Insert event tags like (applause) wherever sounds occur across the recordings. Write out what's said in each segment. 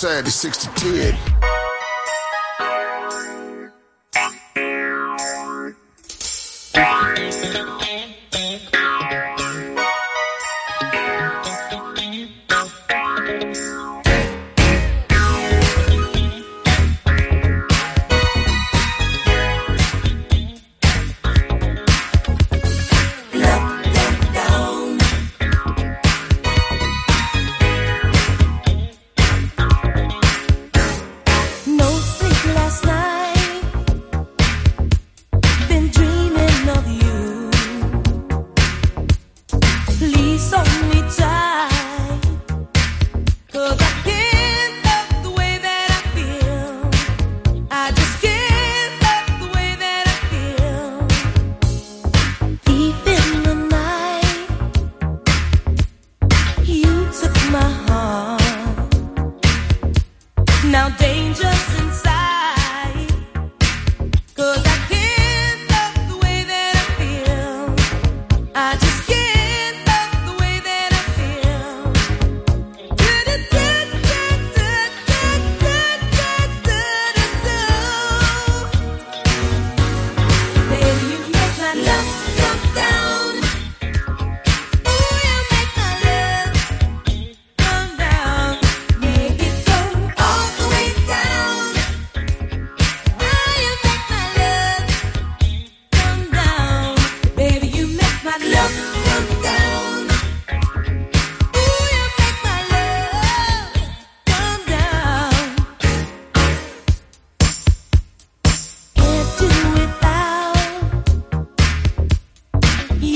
Society 6 to 10. Thank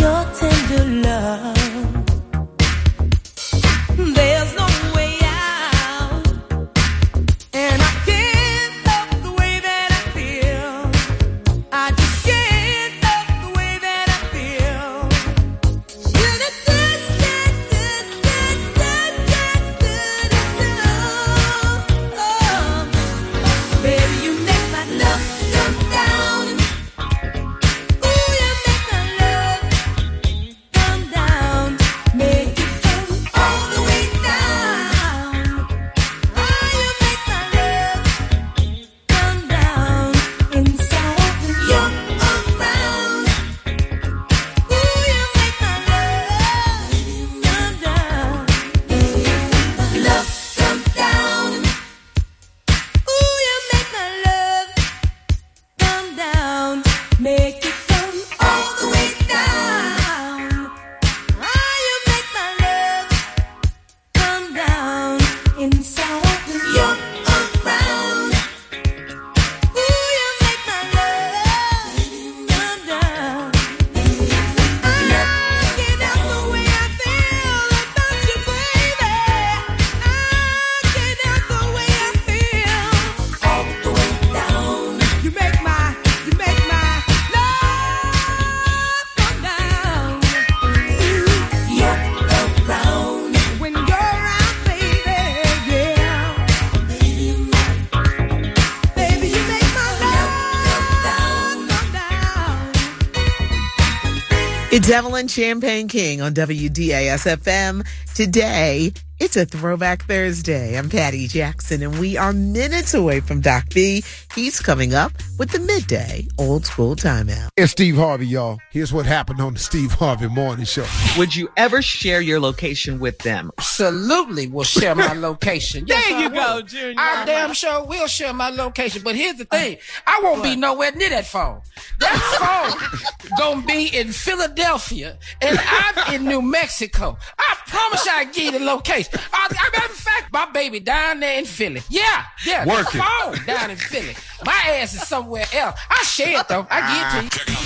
your tender love. Make Evelyn Champagne King on WDASFM. Today, it's a throwback Thursday. I'm Patty Jackson, and we are minutes away from Doc B. He's coming up with the midday old school timeout. It's Steve Harvey, y'all. Here's what happened on the Steve Harvey Morning Show. Would you ever share your location with them? Absolutely we'll share my (laughs) location. Yes, there you I go, will. Junior. I damn sure will share my location. But here's the thing I won't be nowhere near that phone. That (laughs) phone gonna be in Philadelphia, and I'm in New Mexico. I promise I give you the location. I, I, uh, matter of fact, my baby down there in Philly. Yeah, yeah. Working. The phone down in Philly. My ass is somewhere else. I share it though. I get it to you.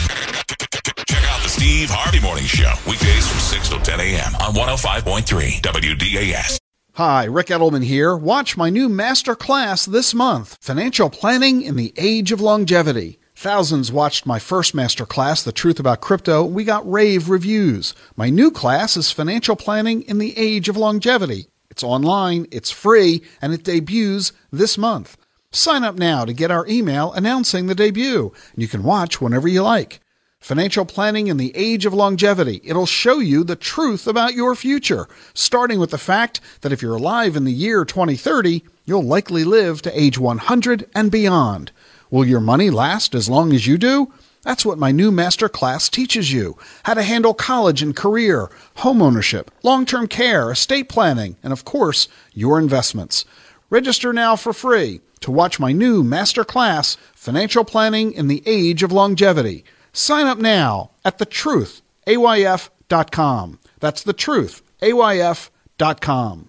Check out the Steve Harvey Morning Show, weekdays from 6 to 10 a.m. on 105.3 WDAS. Hi, Ric Edelman here. Watch my new master class this month Financial Planning in the Age of Longevity. Thousands watched my first master class, The Truth About Crypto. We got rave reviews. My new class is Financial Planning in the Age of Longevity. It's online, it's free, and it debuts this month. Sign up now to get our email announcing the debut. And you can watch whenever you like. Financial Planning in the Age of Longevity. It'll show you the truth about your future, starting with the fact that if you're alive in the year 2030, you'll likely live to age 100 and beyond. Will your money last as long as you do? That's what my new master class teaches you how to handle college and career, home ownership, long term care, estate planning, and of course, your investments. Register now for free to watch my new master class, Financial Planning in the Age of Longevity. Sign up now at thetruthayf.com. That's thetruthayf.com.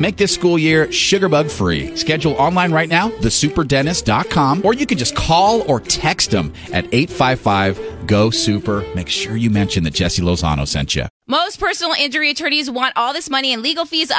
Make this school year sugarbug free. Schedule online right now, thesuperdentist.com, or you can just call or text them at 855 GO SUPER. Make sure you mention that Jesse Lozano sent you. Most personal injury attorneys want all this money and legal fees up